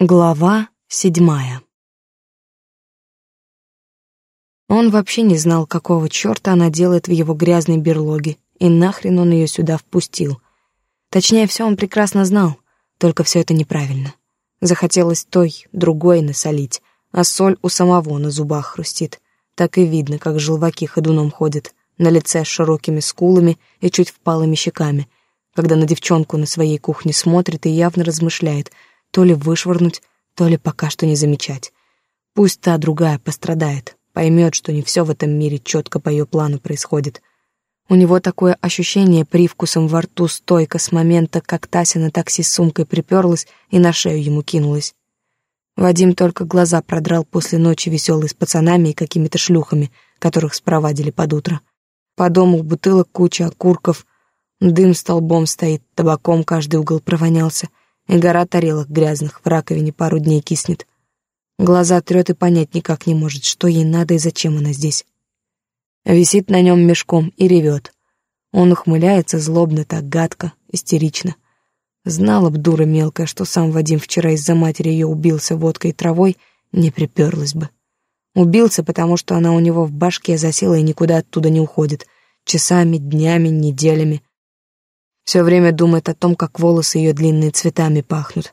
Глава седьмая Он вообще не знал, какого черта она делает в его грязной берлоге, и нахрен он ее сюда впустил. Точнее, все он прекрасно знал, только все это неправильно. Захотелось той, другой насолить, а соль у самого на зубах хрустит. Так и видно, как желваки ходуном ходят, на лице с широкими скулами и чуть впалыми щеками, когда на девчонку на своей кухне смотрит и явно размышляет — то ли вышвырнуть, то ли пока что не замечать. Пусть та другая пострадает, поймет, что не все в этом мире четко по ее плану происходит. У него такое ощущение привкусом во рту стойко с момента, как Тася на такси с сумкой приперлась и на шею ему кинулась. Вадим только глаза продрал после ночи веселой с пацанами и какими-то шлюхами, которых спровадили под утро. По дому бутылок куча окурков, дым столбом стоит, табаком каждый угол провонялся — и гора тарелок грязных в раковине пару дней киснет. Глаза трет и понять никак не может, что ей надо и зачем она здесь. Висит на нем мешком и ревет. Он ухмыляется злобно, так гадко, истерично. Знала б дура мелкая, что сам Вадим вчера из-за матери ее убился водкой и травой, не приперлась бы. Убился, потому что она у него в башке засела и никуда оттуда не уходит. Часами, днями, неделями. Все время думает о том, как волосы ее длинные цветами пахнут.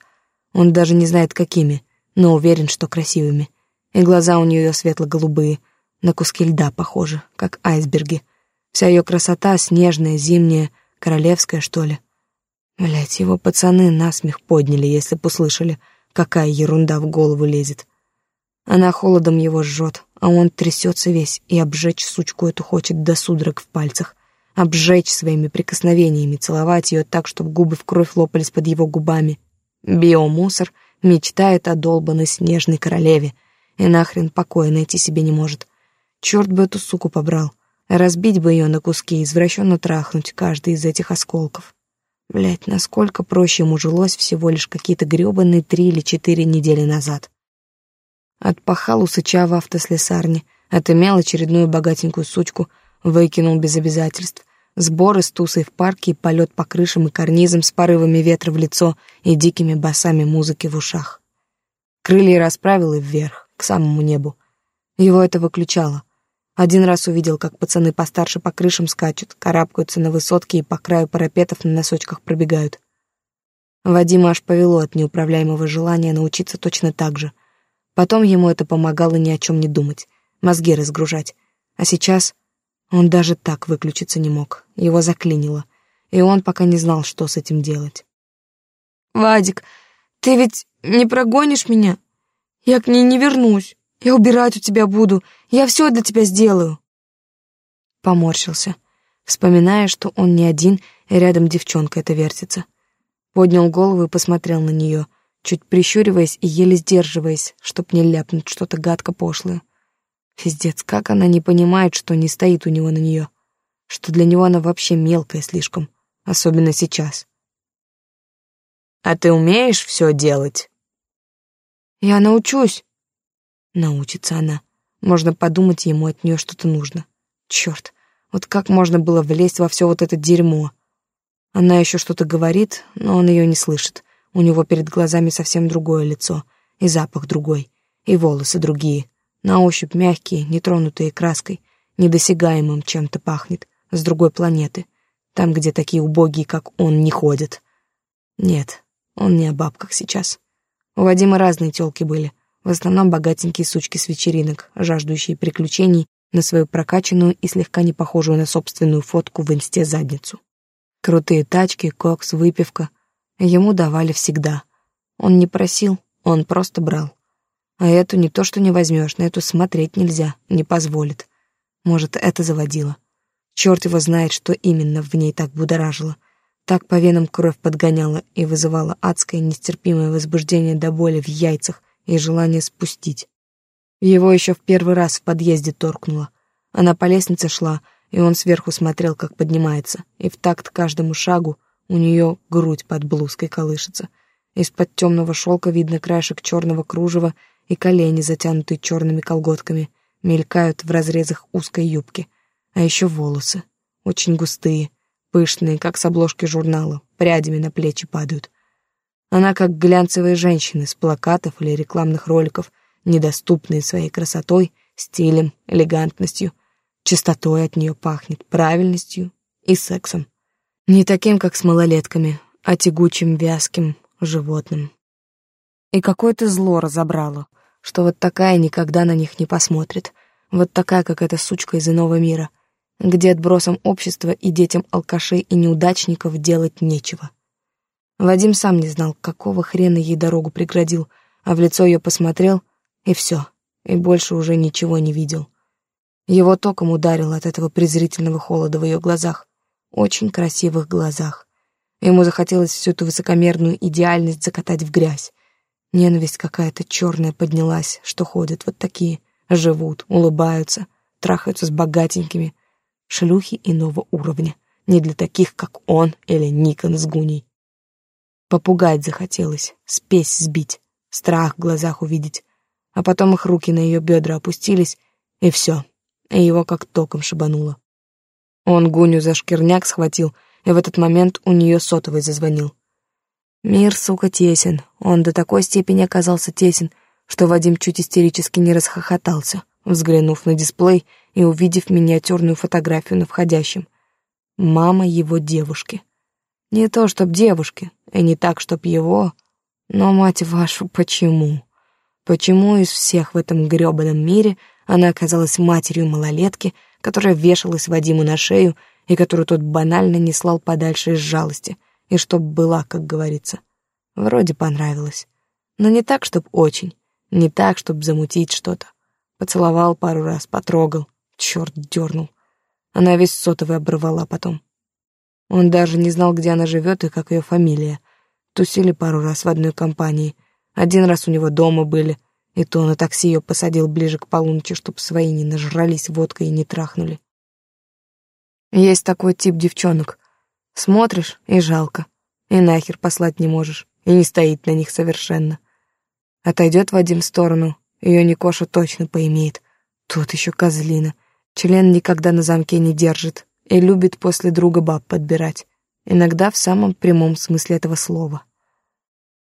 Он даже не знает, какими, но уверен, что красивыми. И глаза у нее светло-голубые, на куски льда похожи, как айсберги. Вся ее красота снежная, зимняя, королевская, что ли. Блять, его пацаны насмех подняли, если б услышали, какая ерунда в голову лезет. Она холодом его жжет, а он трясется весь и обжечь сучку эту хочет до судорог в пальцах обжечь своими прикосновениями, целовать ее так, чтобы губы в кровь лопались под его губами. Биомусор мечтает о долбанной снежной королеве и нахрен покоя найти себе не может. Черт бы эту суку побрал. Разбить бы ее на куски и извращенно трахнуть каждый из этих осколков. Блять, насколько проще ему жилось всего лишь какие-то грёбаные три или четыре недели назад. Отпахал у сыча в автослесарне, отымел очередную богатенькую сучку — Выкинул без обязательств. Сборы с тусой в парке и полет по крышам и карнизам с порывами ветра в лицо и дикими басами музыки в ушах. Крылья расправил и вверх, к самому небу. Его это выключало. Один раз увидел, как пацаны постарше по крышам скачут, карабкаются на высотки и по краю парапетов на носочках пробегают. Вадима аж повело от неуправляемого желания научиться точно так же. Потом ему это помогало ни о чем не думать, мозги разгружать. А сейчас он даже так выключиться не мог, его заклинило, и он пока не знал, что с этим делать. «Вадик, ты ведь не прогонишь меня? Я к ней не вернусь, я убирать у тебя буду, я все для тебя сделаю». Поморщился, вспоминая, что он не один, и рядом девчонка эта вертится. Поднял голову и посмотрел на нее, чуть прищуриваясь и еле сдерживаясь, чтоб не ляпнуть что-то гадко пошлое. Пиздец, как она не понимает, что не стоит у него на нее, что для него она вообще мелкая слишком, особенно сейчас. «А ты умеешь все делать?» «Я научусь». Научится она. Можно подумать, ему от нее что-то нужно. Черт, вот как можно было влезть во все вот это дерьмо? Она еще что-то говорит, но он ее не слышит. У него перед глазами совсем другое лицо, и запах другой, и волосы другие. На ощупь мягкие, нетронутые краской, недосягаемым чем-то пахнет, с другой планеты, там, где такие убогие, как он, не ходят. Нет, он не о бабках сейчас. У Вадима разные тёлки были, в основном богатенькие сучки с вечеринок, жаждущие приключений на свою прокачанную и слегка не похожую на собственную фотку в инсте задницу. Крутые тачки, кокс, выпивка. Ему давали всегда. Он не просил, он просто брал. А эту не то что не возьмешь, на эту смотреть нельзя, не позволит. Может, это заводило. Черт его знает, что именно в ней так будоражило. Так по венам кровь подгоняла и вызывала адское нестерпимое возбуждение до боли в яйцах и желание спустить. Его еще в первый раз в подъезде торкнуло. Она по лестнице шла, и он сверху смотрел, как поднимается, и в такт каждому шагу у нее грудь под блузкой колышется. Из-под темного шелка видно краешек черного кружева и колени, затянутые черными колготками, мелькают в разрезах узкой юбки. А еще волосы, очень густые, пышные, как с обложки журнала, прядями на плечи падают. Она как глянцевые женщины с плакатов или рекламных роликов, недоступные своей красотой, стилем, элегантностью. Чистотой от нее пахнет, правильностью и сексом. Не таким, как с малолетками, а тягучим, вязким животным. И какое-то зло разобрало, что вот такая никогда на них не посмотрит, вот такая, как эта сучка из иного мира, где отбросам общества и детям алкашей и неудачников делать нечего. Вадим сам не знал, какого хрена ей дорогу преградил, а в лицо ее посмотрел, и все, и больше уже ничего не видел. Его током ударило от этого презрительного холода в ее глазах, очень красивых глазах. Ему захотелось всю эту высокомерную идеальность закатать в грязь. Ненависть какая-то черная поднялась, что ходят вот такие, живут, улыбаются, трахаются с богатенькими. Шлюхи иного уровня, не для таких, как он или Никон с Гуней. Попугать захотелось, спесь сбить, страх в глазах увидеть. А потом их руки на ее бедра опустились, и все, и его как током шибануло. Он Гуню за шкирняк схватил, и в этот момент у нее сотовый зазвонил. Мир, сука, тесен. Он до такой степени оказался тесен, что Вадим чуть истерически не расхохотался, взглянув на дисплей и увидев миниатюрную фотографию на входящем. Мама его девушки. Не то чтоб девушки, и не так, чтоб его, но, мать вашу, почему? Почему из всех в этом грёбаном мире она оказалась матерью малолетки, которая вешалась Вадиму на шею и которую тот банально не слал подальше из жалости, и чтоб была, как говорится. Вроде понравилось. Но не так, чтоб очень, не так, чтоб замутить что-то. Поцеловал пару раз, потрогал, черт дернул. Она весь сотовый оборвала потом. Он даже не знал, где она живет и как ее фамилия. Тусили пару раз в одной компании. Один раз у него дома были, и то на такси ее посадил ближе к полуночи, чтоб свои не нажрались водкой и не трахнули. Есть такой тип девчонок. Смотришь и жалко, и нахер послать не можешь, и не стоит на них совершенно. Отойдет в один сторону, ее Никоша точно поимеет. Тут еще козлина. Член никогда на замке не держит, и любит после друга баб подбирать, иногда в самом прямом смысле этого слова.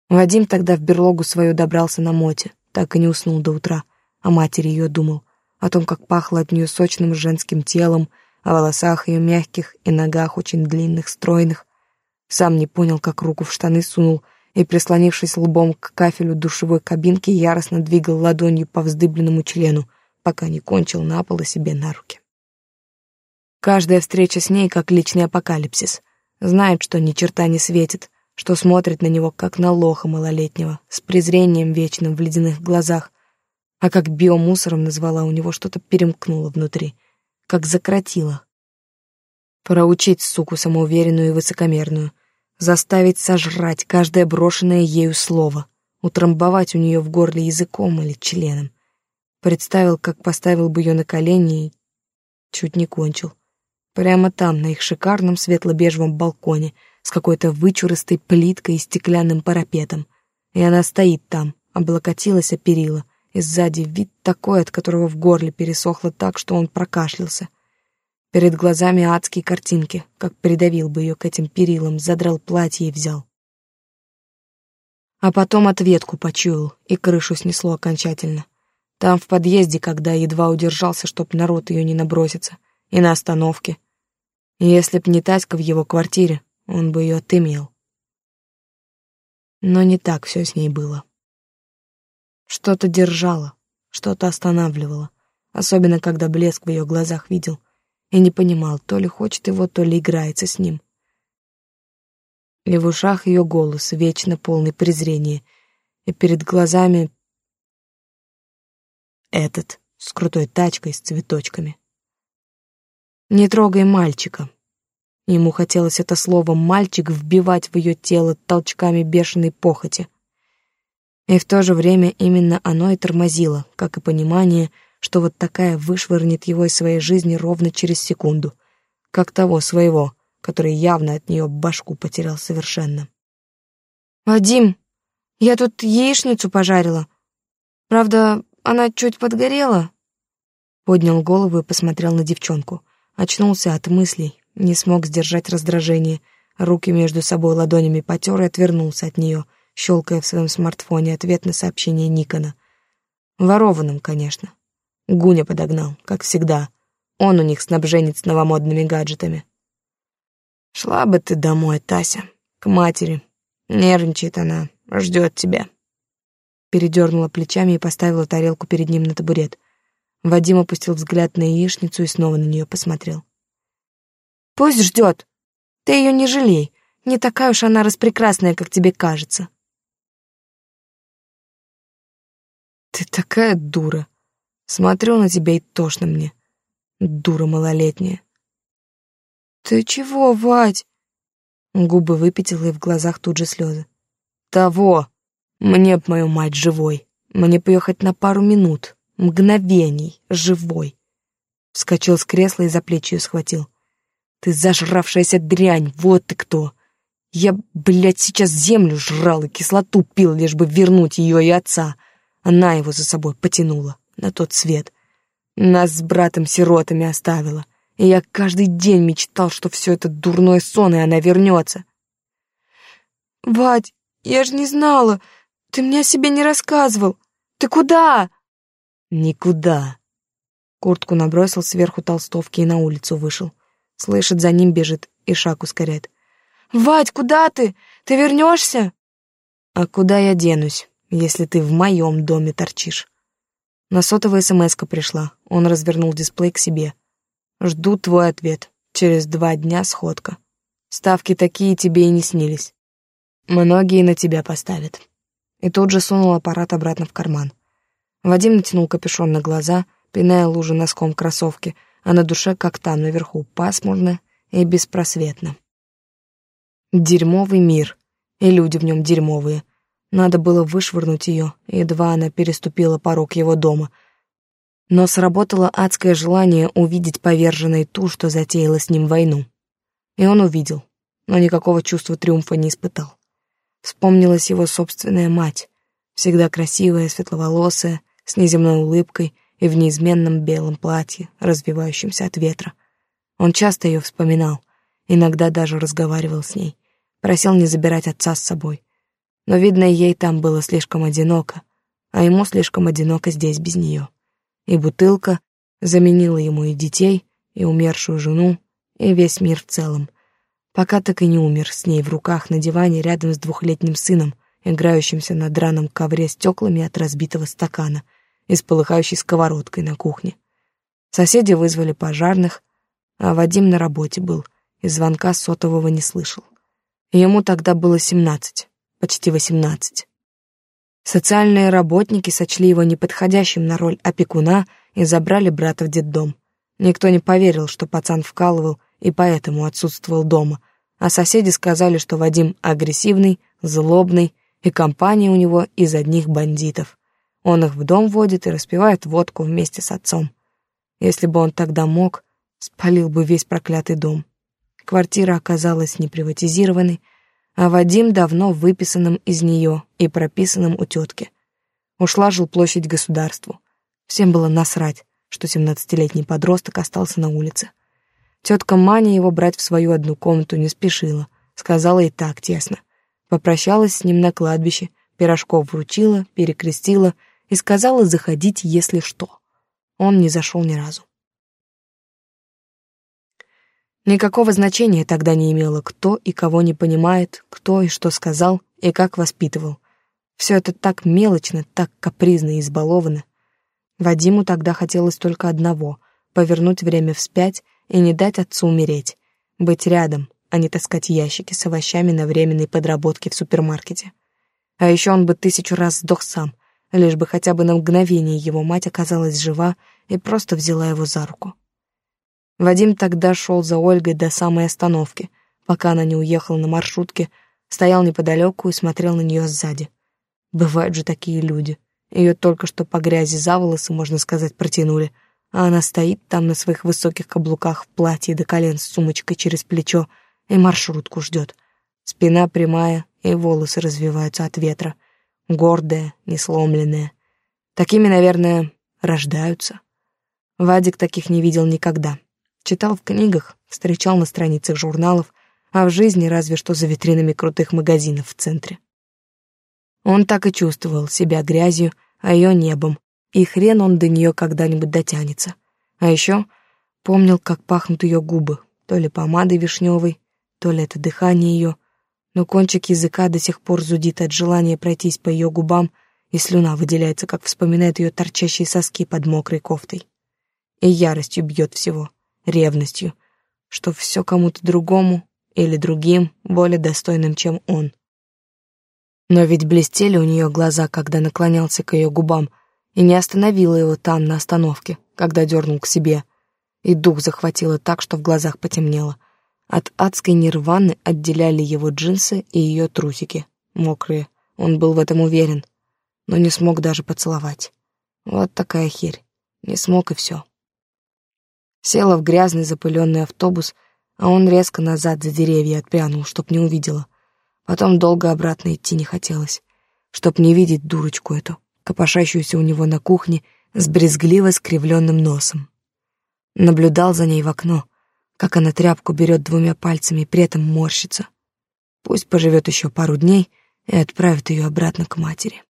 Вадим тогда в берлогу свою добрался на моте, так и не уснул до утра, о матери ее думал, о том, как пахло от нее сочным женским телом, о волосах ее мягких и ногах очень длинных, стройных. Сам не понял, как руку в штаны сунул и, прислонившись лбом к кафелю душевой кабинки, яростно двигал ладонью по вздыбленному члену, пока не кончил на пол себе на руки. Каждая встреча с ней как личный апокалипсис. Знает, что ни черта не светит, что смотрит на него как на лоха малолетнего, с презрением вечным в ледяных глазах, а как биомусором назвала у него что-то перемкнуло внутри, как закротило. Проучить суку самоуверенную и высокомерную, заставить сожрать каждое брошенное ею слово, утрамбовать у нее в горле языком или членом. Представил, как поставил бы ее на колени и чуть не кончил. Прямо там, на их шикарном светло-бежевом балконе, с какой-то вычуристой плиткой и стеклянным парапетом. И она стоит там, облокотилась о перила, и сзади вид такой, от которого в горле пересохло так, что он прокашлялся. Перед глазами адские картинки, как придавил бы ее к этим перилам, задрал платье и взял. А потом ответку почуял, и крышу снесло окончательно. Там, в подъезде, когда едва удержался, чтоб народ ее не набросится, и на остановке, если б не Таська в его квартире, он бы ее отымел. Но не так все с ней было. Что-то держало, что-то останавливало, особенно когда блеск в ее глазах видел, и не понимал, то ли хочет его, то ли играется с ним. И в ушах ее голос, вечно полный презрения, и перед глазами этот с крутой тачкой с цветочками. Не трогай мальчика. Ему хотелось это слово «мальчик» вбивать в ее тело толчками бешеной похоти. И в то же время именно оно и тормозило, как и понимание, что вот такая вышвырнет его из своей жизни ровно через секунду, как того своего, который явно от нее башку потерял совершенно. «Вадим, я тут яичницу пожарила. Правда, она чуть подгорела?» Поднял голову и посмотрел на девчонку — Очнулся от мыслей, не смог сдержать раздражение, руки между собой ладонями потер и отвернулся от нее, щелкая в своем смартфоне ответ на сообщение Никона. Ворованным, конечно. Гуня подогнал, как всегда. Он у них снабженец новомодными гаджетами. Шла бы ты домой, Тася, к матери. Нервничает она, ждет тебя. Передернула плечами и поставила тарелку перед ним на табурет. Вадим опустил взгляд на яичницу и снова на нее посмотрел. Пусть ждет. Ты ее не жалей. Не такая уж она распрекрасная, как тебе кажется. Ты такая дура. Смотрю на тебя и тошно мне. Дура малолетняя. Ты чего, Вадь? Губы выпятила и в глазах тут же слезы. Того. Мне б мою мать живой. Мне поехать на пару минут, мгновений, живой. Вскочил с кресла и за плечи ее схватил. Ты зажравшаяся дрянь, вот ты кто. Я, блядь, сейчас землю жрал и кислоту пил, лишь бы вернуть ее и отца. Она его за собой потянула на тот свет. Нас с братом-сиротами оставила. И я каждый день мечтал, что все это дурной сон, и она вернется. «Вадь, я же не знала. Ты мне о себе не рассказывал. Ты куда?» «Никуда». Куртку набросил сверху толстовки и на улицу вышел. Слышит, за ним бежит и шаг ускоряет. «Вадь, куда ты? Ты вернешься?» «А куда я денусь, если ты в моем доме торчишь?» На сотовый смс пришла. Он развернул дисплей к себе. «Жду твой ответ. Через два дня сходка. Ставки такие тебе и не снились. Многие на тебя поставят». И тут же сунул аппарат обратно в карман. Вадим натянул капюшон на глаза, пиная лужу носком кроссовки — а на душе, как там наверху, пасмурно и беспросветно. Дерьмовый мир, и люди в нем дерьмовые. Надо было вышвырнуть ее, едва она переступила порог его дома. Но сработало адское желание увидеть поверженной ту, что затеяла с ним войну. И он увидел, но никакого чувства триумфа не испытал. Вспомнилась его собственная мать, всегда красивая, светловолосая, с неземной улыбкой и в неизменном белом платье, развивающемся от ветра. Он часто ее вспоминал, иногда даже разговаривал с ней, просил не забирать отца с собой. Но, видно, ей там было слишком одиноко, а ему слишком одиноко здесь без нее. И бутылка заменила ему и детей, и умершую жену, и весь мир в целом, пока так и не умер с ней в руках на диване рядом с двухлетним сыном, играющимся на драном ковре стеклами от разбитого стакана — и с полыхающей сковородкой на кухне. Соседи вызвали пожарных, а Вадим на работе был и звонка сотового не слышал. Ему тогда было семнадцать, почти восемнадцать. Социальные работники сочли его неподходящим на роль опекуна и забрали брата в детдом. Никто не поверил, что пацан вкалывал и поэтому отсутствовал дома, а соседи сказали, что Вадим агрессивный, злобный, и компания у него из одних бандитов. Он их в дом водит и распивает водку вместе с отцом. Если бы он тогда мог, спалил бы весь проклятый дом. Квартира оказалась не приватизированной, а Вадим давно выписанным из нее и прописанным у тетки. Ушла жилплощадь государству. Всем было насрать, что семнадцатилетний подросток остался на улице. Тетка Маня его брать в свою одну комнату не спешила, сказала и так тесно. Попрощалась с ним на кладбище, пирожков вручила, перекрестила — и сказала заходить, если что. Он не зашел ни разу. Никакого значения тогда не имело, кто и кого не понимает, кто и что сказал и как воспитывал. Все это так мелочно, так капризно и избаловано. Вадиму тогда хотелось только одного — повернуть время вспять и не дать отцу умереть, быть рядом, а не таскать ящики с овощами на временной подработке в супермаркете. А еще он бы тысячу раз сдох сам, лишь бы хотя бы на мгновение его мать оказалась жива и просто взяла его за руку. Вадим тогда шел за Ольгой до самой остановки, пока она не уехала на маршрутке, стоял неподалеку и смотрел на нее сзади. Бывают же такие люди. Ее только что по грязи за волосы, можно сказать, протянули, а она стоит там на своих высоких каблуках в платье до колен с сумочкой через плечо и маршрутку ждет. Спина прямая, и волосы развиваются от ветра гордая, несломленная. Такими, наверное, рождаются. Вадик таких не видел никогда. Читал в книгах, встречал на страницах журналов, а в жизни разве что за витринами крутых магазинов в центре. Он так и чувствовал себя грязью, а ее небом, и хрен он до нее когда-нибудь дотянется. А еще помнил, как пахнут ее губы, то ли помадой вишневой, то ли это дыхание ее, но кончик языка до сих пор зудит от желания пройтись по ее губам, и слюна выделяется, как вспоминает ее торчащие соски под мокрой кофтой. И яростью бьет всего, ревностью, что все кому-то другому или другим более достойным, чем он. Но ведь блестели у нее глаза, когда наклонялся к ее губам, и не остановила его там, на остановке, когда дернул к себе. И дух захватило так, что в глазах потемнело. От адской нирваны отделяли его джинсы и ее трусики, мокрые. Он был в этом уверен, но не смог даже поцеловать. Вот такая херь. Не смог и все. Села в грязный запыленный автобус, а он резко назад за деревья отпрянул, чтоб не увидела. Потом долго обратно идти не хотелось, чтоб не видеть дурочку эту, копошащуюся у него на кухне с брезгливо скривленным носом. Наблюдал за ней в окно, как она тряпку берет двумя пальцами и при этом морщится. Пусть поживет еще пару дней и отправит ее обратно к матери.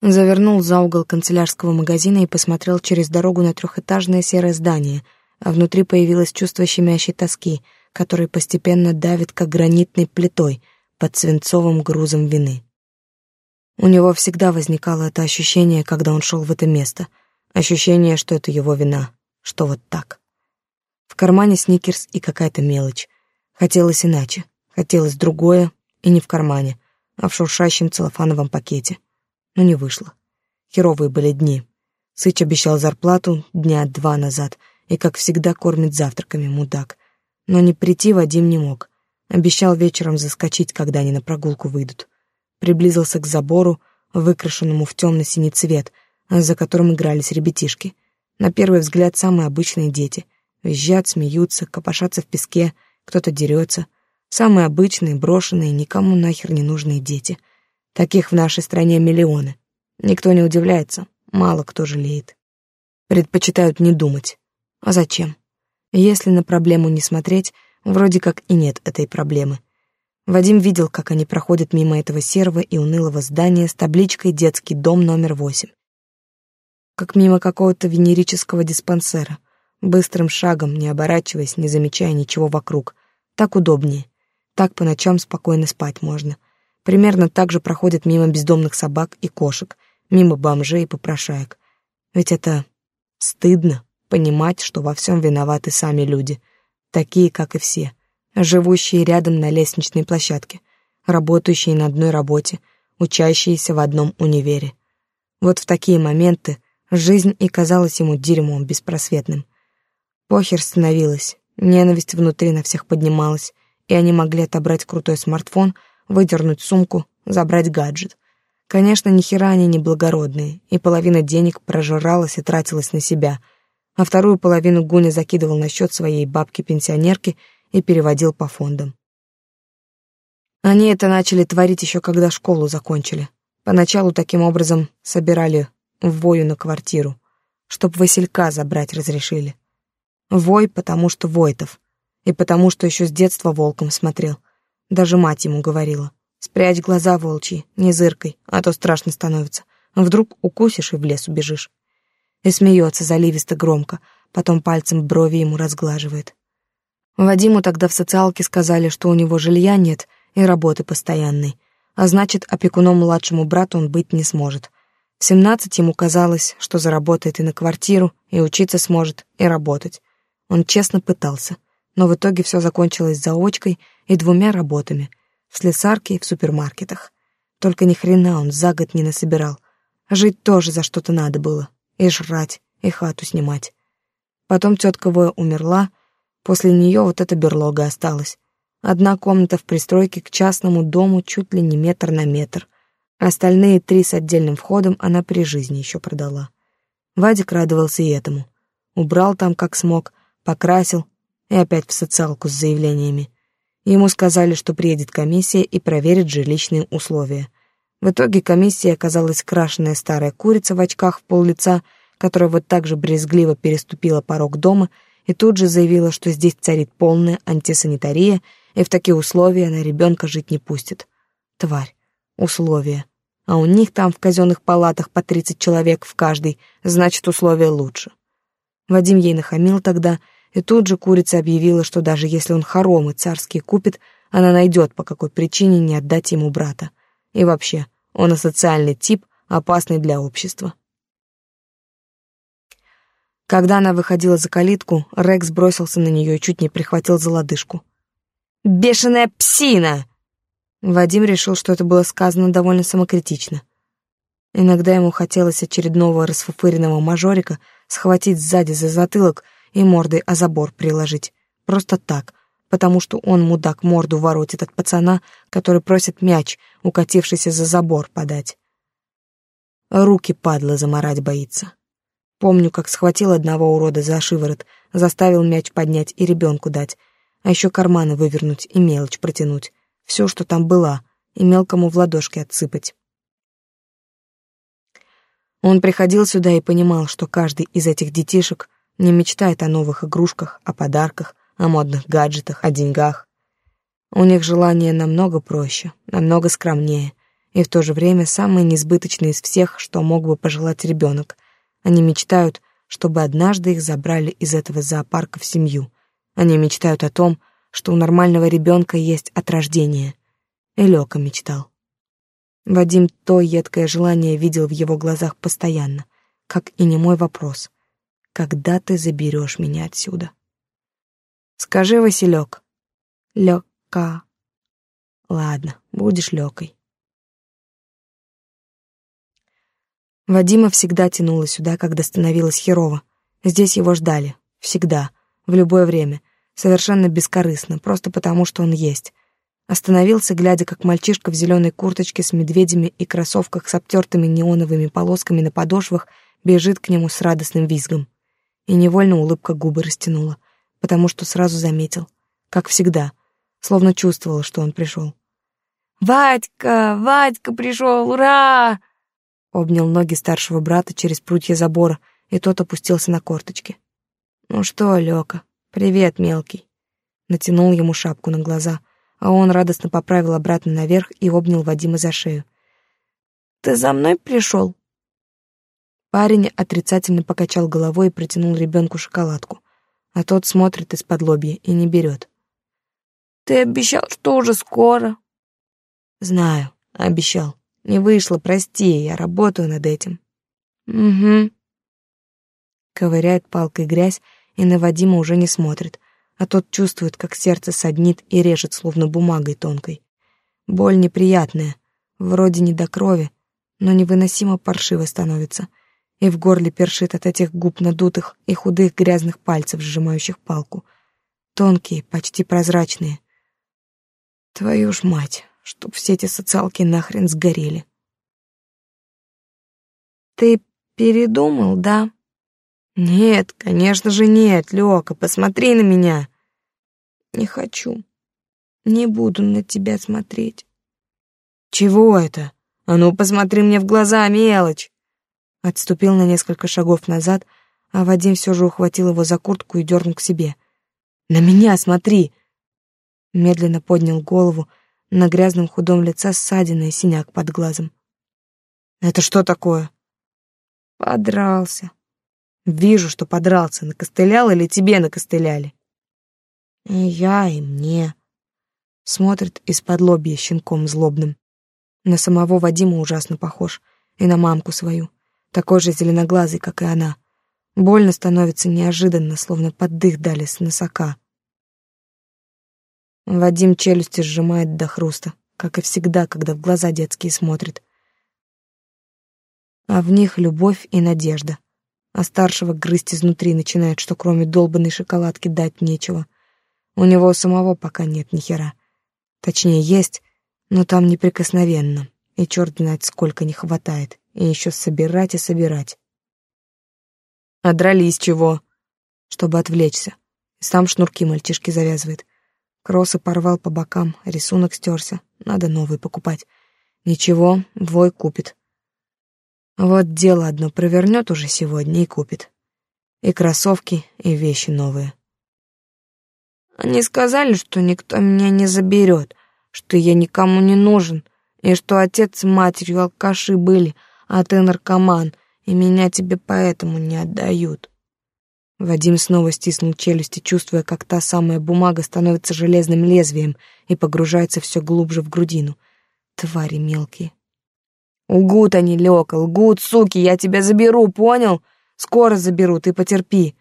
Завернул за угол канцелярского магазина и посмотрел через дорогу на трехэтажное серое здание, а внутри появилось чувство щемящей тоски, которое постепенно давит, как гранитной плитой, под свинцовым грузом вины. У него всегда возникало это ощущение, когда он шел в это место. Ощущение, что это его вина, что вот так. В кармане сникерс и какая-то мелочь. Хотелось иначе. Хотелось другое, и не в кармане, а в шуршащем целлофановом пакете. Но не вышло. Херовые были дни. Сыч обещал зарплату дня два назад, и, как всегда, кормит завтраками, мудак. Но не прийти Вадим не мог. Обещал вечером заскочить, когда они на прогулку выйдут. Приблизился к забору, выкрашенному в темно-синий цвет, за которым игрались ребятишки. На первый взгляд самые обычные дети. Визжат, смеются, копошатся в песке, кто-то дерется. Самые обычные, брошенные, никому нахер не нужные дети. Таких в нашей стране миллионы. Никто не удивляется, мало кто жалеет. Предпочитают не думать. А зачем? Если на проблему не смотреть, Вроде как и нет этой проблемы. Вадим видел, как они проходят мимо этого серого и унылого здания с табличкой «Детский дом номер восемь». Как мимо какого-то венерического диспансера, быстрым шагом, не оборачиваясь, не замечая ничего вокруг. Так удобнее. Так по ночам спокойно спать можно. Примерно так же проходят мимо бездомных собак и кошек, мимо бомжей и попрошаек. Ведь это стыдно понимать, что во всем виноваты сами люди — такие, как и все, живущие рядом на лестничной площадке, работающие на одной работе, учащиеся в одном универе. Вот в такие моменты жизнь и казалась ему дерьмом беспросветным. Похер становилась, ненависть внутри на всех поднималась, и они могли отобрать крутой смартфон, выдернуть сумку, забрать гаджет. Конечно, ни хера они не благородные, и половина денег прожиралась и тратилась на себя — а вторую половину Гуня закидывал на счет своей бабки-пенсионерки и переводил по фондам. Они это начали творить еще когда школу закончили. Поначалу таким образом собирали вою на квартиру, чтоб Василька забрать разрешили. Вой, потому что Войтов, и потому что еще с детства волком смотрел. Даже мать ему говорила, спрячь глаза волчьи, не зыркой, а то страшно становится. Вдруг укусишь и в лес убежишь и смеется заливисто громко, потом пальцем брови ему разглаживает. Вадиму тогда в социалке сказали, что у него жилья нет и работы постоянной, а значит, опекуном младшему брату он быть не сможет. В семнадцать ему казалось, что заработает и на квартиру, и учиться сможет, и работать. Он честно пытался, но в итоге все закончилось заочкой и двумя работами — в слесарке и в супермаркетах. Только ни хрена он за год не насобирал. Жить тоже за что-то надо было и жрать, и хату снимать. Потом тетка Воя умерла, после нее вот эта берлога осталась. Одна комната в пристройке к частному дому чуть ли не метр на метр. Остальные три с отдельным входом она при жизни еще продала. Вадик радовался и этому. Убрал там как смог, покрасил и опять в социалку с заявлениями. Ему сказали, что приедет комиссия и проверит жилищные условия. В итоге комиссия оказалась крашеная старая курица в очках в пол лица, которая вот так же брезгливо переступила порог дома и тут же заявила, что здесь царит полная антисанитария, и в такие условия она ребенка жить не пустит. Тварь. Условия. а у них там в казенных палатах по 30 человек в каждой, значит, условия лучше. Вадим ей нахамил тогда, и тут же курица объявила, что даже если он хоромы царские купит, она найдет, по какой причине не отдать ему брата. И вообще, он асоциальный тип, опасный для общества. Когда она выходила за калитку, Рекс бросился на нее и чуть не прихватил за лодыжку. «Бешеная псина!» Вадим решил, что это было сказано довольно самокритично. Иногда ему хотелось очередного расфуфыренного мажорика схватить сзади за затылок и мордой о забор приложить. Просто так, потому что он, мудак, морду воротит от пацана, который просит мяч, укатившийся за забор, подать. Руки падла заморать боится. Помню, как схватил одного урода за шиворот, заставил мяч поднять и ребенку дать, а еще карманы вывернуть и мелочь протянуть все, что там было, и мелкому в ладошки отсыпать. Он приходил сюда и понимал, что каждый из этих детишек не мечтает о новых игрушках, о подарках, о модных гаджетах, о деньгах. У них желания намного проще, намного скромнее, и в то же время самые несбыточные из всех, что мог бы пожелать ребенок. Они мечтают, чтобы однажды их забрали из этого зоопарка в семью. Они мечтают о том, что у нормального ребенка есть от рождения. И Лёка мечтал. Вадим то едкое желание видел в его глазах постоянно, как и не мой вопрос. «Когда ты заберешь меня отсюда?» «Скажи, Василек». «Лёка». «Ладно, будешь Лёкой». Вадима всегда тянуло сюда, когда становилось херово. Здесь его ждали. Всегда. В любое время совершенно бескорыстно, просто потому, что он есть. Остановился, глядя, как мальчишка в зеленой курточке с медведями и кроссовках с обтертыми неоновыми полосками на подошвах бежит к нему с радостным визгом. И невольно улыбка губы растянула, потому что сразу заметил, как всегда, словно чувствовал, что он пришел. «Вадька! Вадька пришел! Ура!» Обнял ноги старшего брата через прутья забора, и тот опустился на корточки. «Ну что, Лёка, «Привет, мелкий». Натянул ему шапку на глаза, а он радостно поправил обратно наверх и обнял Вадима за шею. «Ты за мной пришел?» Парень отрицательно покачал головой и протянул ребенку шоколадку, а тот смотрит из-под лобья и не берет. «Ты обещал, что уже скоро?» «Знаю, обещал. Не вышло, прости, я работаю над этим». «Угу». Ковыряет палкой грязь и на Вадима уже не смотрит, а тот чувствует, как сердце саднит и режет, словно бумагой тонкой. Боль неприятная, вроде не до крови, но невыносимо паршиво становится, и в горле першит от этих губ надутых и худых грязных пальцев, сжимающих палку. Тонкие, почти прозрачные. Твою ж мать, чтоб все эти социалки нахрен сгорели. «Ты передумал, да?» Нет, конечно же нет, Лёка, посмотри на меня. Не хочу. Не буду на тебя смотреть. Чего это? А ну, посмотри мне в глаза, мелочь. Отступил на несколько шагов назад, а Вадим все же ухватил его за куртку и дернул к себе. На меня смотри. Медленно поднял голову, на грязном худом лице ссадина и синяк под глазом. Это что такое? Подрался. Вижу, что подрался, накостылял или тебе накостыляли. И я, и мне. Смотрит из-под лобья щенком злобным. На самого Вадима ужасно похож. И на мамку свою. Такой же зеленоглазый, как и она. Больно становится неожиданно, словно поддых дали с носока. Вадим челюсти сжимает до хруста, как и всегда, когда в глаза детские смотрит. А в них любовь и надежда а старшего грызть изнутри начинает, что кроме долбанной шоколадки дать нечего. У него самого пока нет ни хера. Точнее, есть, но там неприкосновенно, и черт знает, сколько не хватает, и еще собирать и собирать. А дрались чего? Чтобы отвлечься. Сам шнурки мальчишки завязывает. Кроссы порвал по бокам, рисунок стерся, надо новый покупать. Ничего, вой купит. Вот дело одно провернет уже сегодня и купит. И кроссовки, и вещи новые. Они сказали, что никто меня не заберет, что я никому не нужен, И что отец с матерью алкаши были, а ты наркоман, и меня тебе поэтому не отдают. Вадим снова стиснул челюсти, чувствуя, как та самая бумага становится железным лезвием и погружается все глубже в грудину. Твари мелкие. Лгут они, Лёка, лгут, суки, я тебя заберу, понял? Скоро заберу, ты потерпи.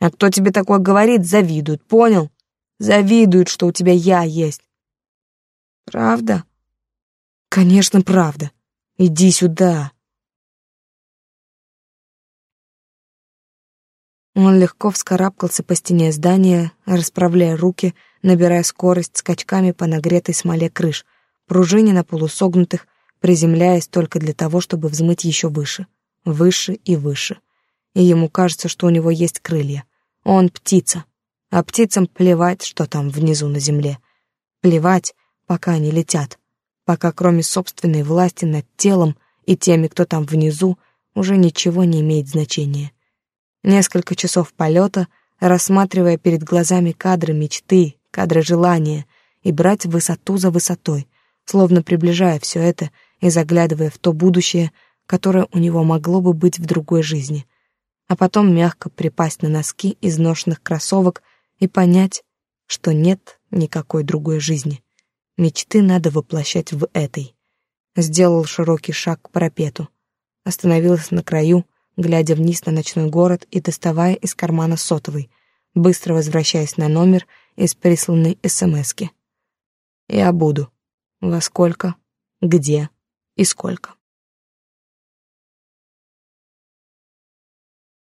А кто тебе такое говорит, завидуют, понял? Завидуют, что у тебя я есть. Правда? Конечно, правда. Иди сюда. Он легко вскарабкался по стене здания, расправляя руки, набирая скорость скачками по нагретой смоле крыш, пружине на полусогнутых, приземляясь только для того, чтобы взмыть еще выше, выше и выше. И ему кажется, что у него есть крылья. Он птица. А птицам плевать, что там внизу на земле. Плевать, пока они летят. Пока кроме собственной власти над телом и теми, кто там внизу, уже ничего не имеет значения. Несколько часов полета, рассматривая перед глазами кадры мечты, кадры желания, и брать высоту за высотой, словно приближая все это и заглядывая в то будущее, которое у него могло бы быть в другой жизни, а потом мягко припасть на носки из ношенных кроссовок и понять, что нет никакой другой жизни. Мечты надо воплощать в этой. Сделал широкий шаг к парапету. Остановился на краю, глядя вниз на ночной город и доставая из кармана сотовый, быстро возвращаясь на номер из присланной СМСки. «Я буду. Во сколько, где и сколько».